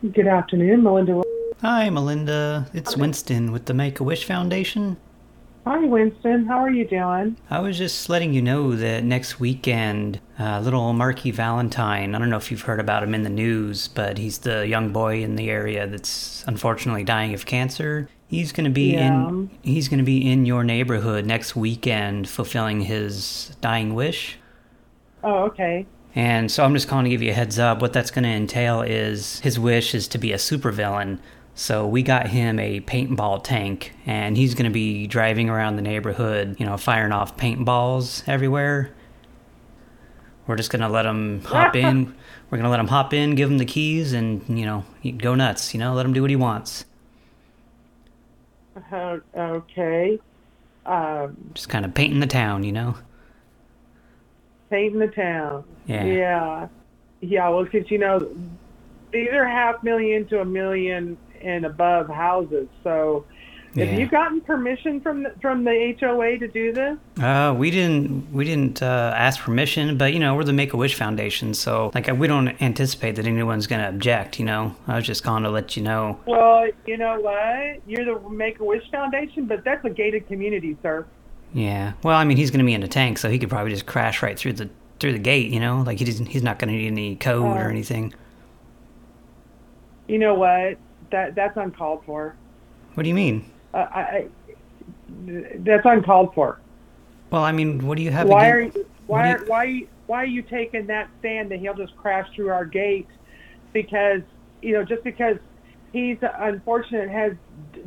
Good afternoon, Melinda. Hi, Melinda. It's Winston with the Make-A-Wish Foundation. Hi, Winston. How are you doing? I was just letting you know that next weekend, uh, little Marky Valentine, I don't know if you've heard about him in the news, but he's the young boy in the area that's unfortunately dying of cancer. He's going to be Yeah. in he's going to be in your neighborhood next weekend fulfilling his dying wish. Oh, okay. And so I'm just calling to give you a heads up. What that's going to entail is his wish is to be a supervillain. So we got him a paintball tank, and he's going to be driving around the neighborhood, you know, firing off paintballs everywhere. We're just going to let him hop in. We're going to let him hop in, give him the keys, and, you know, go nuts, you know, let him do what he wants. Uh, okay. Um, Just kind of painting the town, you know? Painting the town. Yeah. Yeah. Yeah, well, because, you know, these are half million to a million and above houses. So have you gotten permission from the, from the HOA to do this? Uh, we didn't we didn't uh, ask permission, but you know we're the Make a Wish Foundation, so like we don't anticipate that anyone's gonna object. You know, I was just calling to let you know. Well, you know what? You're the Make-A-Wish Foundation, but that's a gated community, sir. Yeah. Well, I mean he's gonna be in a tank, so he could probably just crash right through the through the gate. You know, like he doesn't, he's not gonna need any code or Oh. anything. You know what? That That's uncalled for. What do you mean? Uh, I, I, that's uncalled for. Well, I mean, what do you have? Why are you, why you- why why are you taking that stand that he'll just crash through our gate because you know just because he's unfortunate has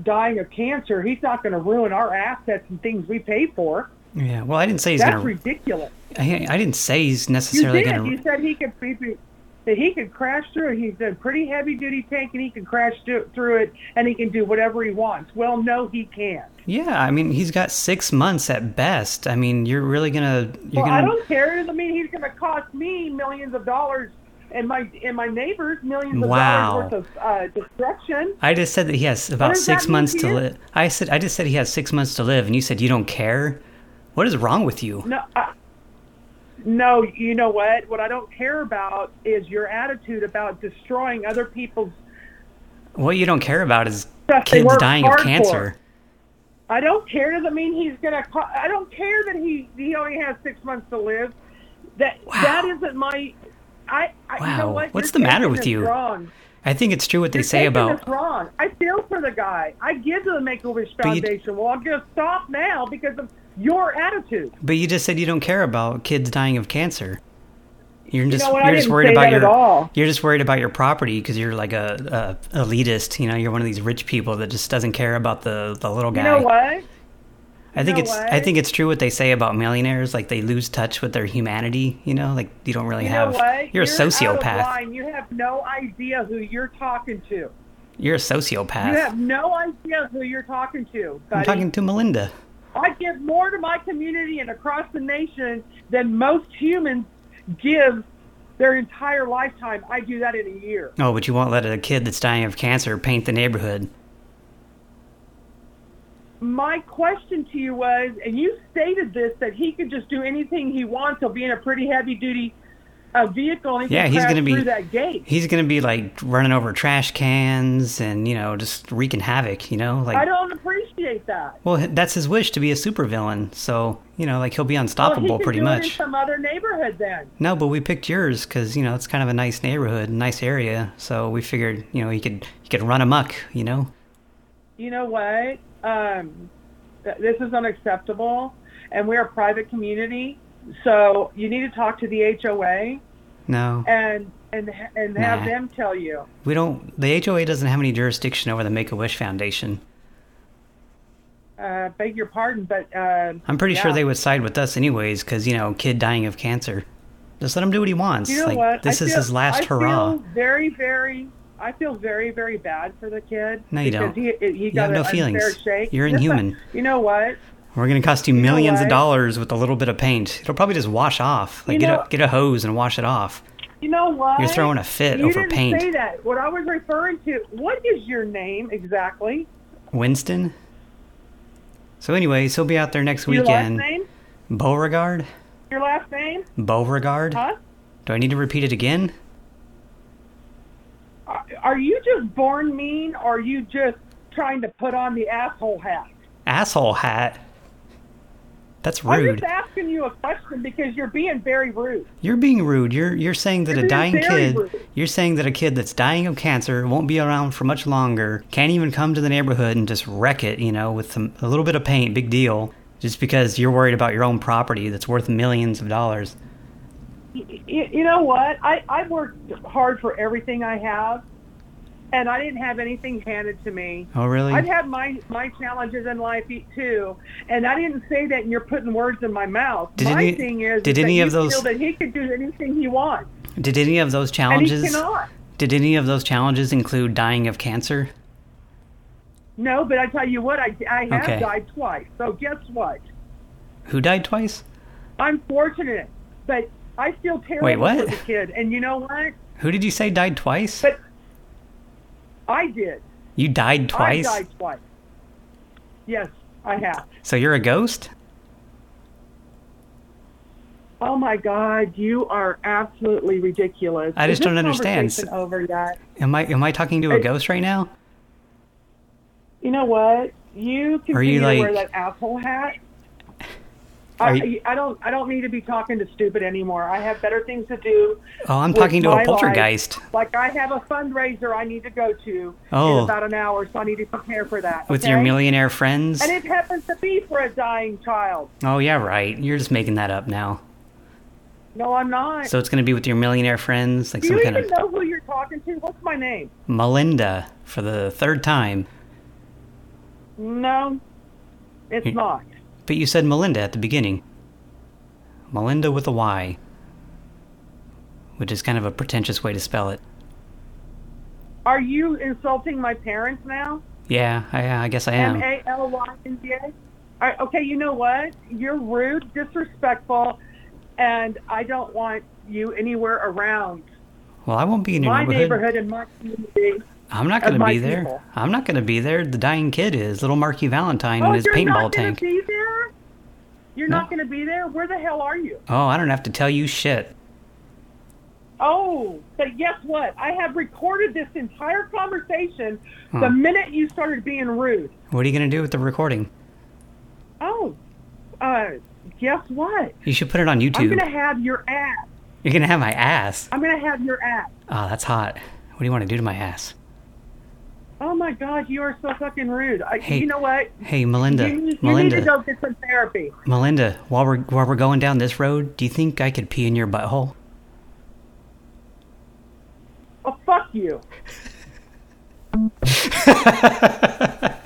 dying of cancer he's not going to ruin our assets and things we pay for Yeah. Well, I didn't say he's that's gonna. ridiculous I, I didn't say he's necessarily gonna. you said he could be be- that he could crash through it. He's a pretty heavy duty tank and he can crash through through it and he can do whatever he wants. Well, no, he can't. Yeah, I mean he's got six months at best. I mean, you're really gonna. You're Well, gonna. I don't care. I mean, he's going to cost me millions of dollars, and my and my neighbors millions of Wow. dollars worth of uh, destruction. I just said that he has about six months to live. I said I just said he has six months to live, and you said you don't care. What is wrong with you? No, uh, no. You know what? What I don't care about is your attitude about destroying other people's What you don't care about is kids dying of hard for. cancer. I don't care. Doesn't mean he's going to. I don't care that he he only has six months to live. That that isn't my. I, I you know Wow. what? What's the matter with you? Wrong. I think it's true what they say about. this wrong. I feel for the guy. I give to the Make a Wish you- Foundation. well, I'm going to stop now because of your attitude. But you just said you don't care about kids dying of cancer. You're just know you're just worried about your you're just worried about your property because you're like a, a elitist. You know, you're one of these rich people that just doesn't care about the the little guy. You know what? I think know it's what? I think it's true what they say about millionaires. Like they lose touch with their humanity. You know, like you don't really You have. what? You're a sociopath. You have no idea who you're talking to. You're a sociopath. You have no idea who you're talking to, buddy. I'm talking to Melinda. I give more to my community and across the nation than most humans give their entire lifetime. I do that in a year. Oh, but you won't let a kid that's dying of cancer paint the neighborhood. My question to you was, and you stated this, that he could just do anything he wants. He'll be in a pretty heavy duty uh, vehicle and he Yeah, he's gonna be- that gate. He's gonna be like running over trash cans and you know just wreaking havoc. You know, like I don't appreciate that. well, that's his wish to be a supervillain. So you know, like he'll be Well, unstoppable he pretty it in much. some other neighborhood then. No, but we picked yours because you know it's kind of a nice neighborhood, nice area. So we figured you know he could he could run amok. You know. You know what? Um, th- this is unacceptable, and we're a private community, so you need to talk to the HOA No, and and and have Nah. them tell you. we don't. The HOA doesn't have any jurisdiction over the Make a Wish Foundation. Uh, beg your pardon, but uh, I'm pretty sure they would side with us anyways, because you know, kid dying of cancer. Just let him do what he wants. You know like what? this I is feel- his last I hurrah. Very, very. I feel very, very bad for the kid. No, you don't. He, he You have no feelings. shake. You're inhuman. You know what? We're gonna cost you millions of dollars with a little bit of paint. It'll probably just wash off. Like You get know- a get a hose and wash it off. You know what? You're throwing a fit you over didn't paint. say that. What I was referring to. What is your name exactly? Winston. So anyways, he'll be out there next Your weekend. last name? Beauregard. Your last name? Beauregard. Huh? Do I need to repeat it again? Are you just born mean, or are you just trying to put on the asshole hat? Asshole hat. That's rude. I'm just asking you a question because you're being very rude. You're being rude. You're you're saying that You're a dying kid. rude. You're saying that a kid that's dying of cancer won't be around for much longer. Can't even come to the neighborhood and just wreck it. You know, with some, a little bit of paint. Big deal. Just because you're worried about your own property that's worth millions of dollars. Y- y- you know what? I I worked hard for everything I have, and I didn't have anything handed to me. Oh really? I've had my my challenges in life too, and I didn't say that. And you're putting words in my mouth. Did my any- thing is, did is any that of those- feel that he could do anything he wants, Did any of those and he challenges? cannot. Did any of those challenges include dying of cancer? No, but I tell you what, I I have Okay. died twice. So guess what? Who died twice? I'm fortunate, but I feel terrible Wait, what? for the kid. And you know what? Who did you say died twice? But I did. you died twice. I died twice. Yes, I have. So you're a ghost? Oh my God, you are absolutely ridiculous. I Is just don't understand. Over yet? Am I am I talking to a ghost right now? You know what? You continue you, to wear like- that asshole hat. I, I don't. I don't need to be talking to stupid anymore. I have better things to do. Oh, I'm talking to a poltergeist. life. Like I have a fundraiser I need to go to Oh. in about an hour, so I need to prepare for that. With okay? your millionaire friends? And it happens to be for a dying child. Oh yeah, right. You're just making that up now. No, I'm not. So it's going to be with your millionaire friends, like do some you kind even of know who you're talking to? What's my name? Melinda for the third time. No, it's You- not. But you said Melinda at the beginning. Melinda with a Y. Which is kind of a pretentious way to spell it. Are you insulting my parents now? Yeah, I, I guess I am. A L Y N D A. Right, Okay, you know what? You're rude, disrespectful, and I don't want you anywhere around Well, I won't be in your my neighborhood. neighborhood and my community. I'm not going to be there. people. I'm not going to be there. The dying kid is. Little Marky Valentine Oh, in his you're paintball not going tank. to be there? You're No. not going to be there? Where the hell are you? Oh, I don't have to tell you shit. Oh, but guess what? I have recorded this entire conversation Huh. the minute you started being rude. What are you going to do with the recording? Oh, uh, guess what? You should put it on YouTube. I'm going to have your ass. You're going to have my ass. I'm going to have your ass. Oh, that's hot. What do you want to do to my ass? Oh my God, you are so fucking rude. I, Hey, you know what? Hey, Melinda. You, you Melinda. need to go get some therapy. Melinda, while we're while we're going down this road, do you think I could pee in your butthole? Oh, fuck you.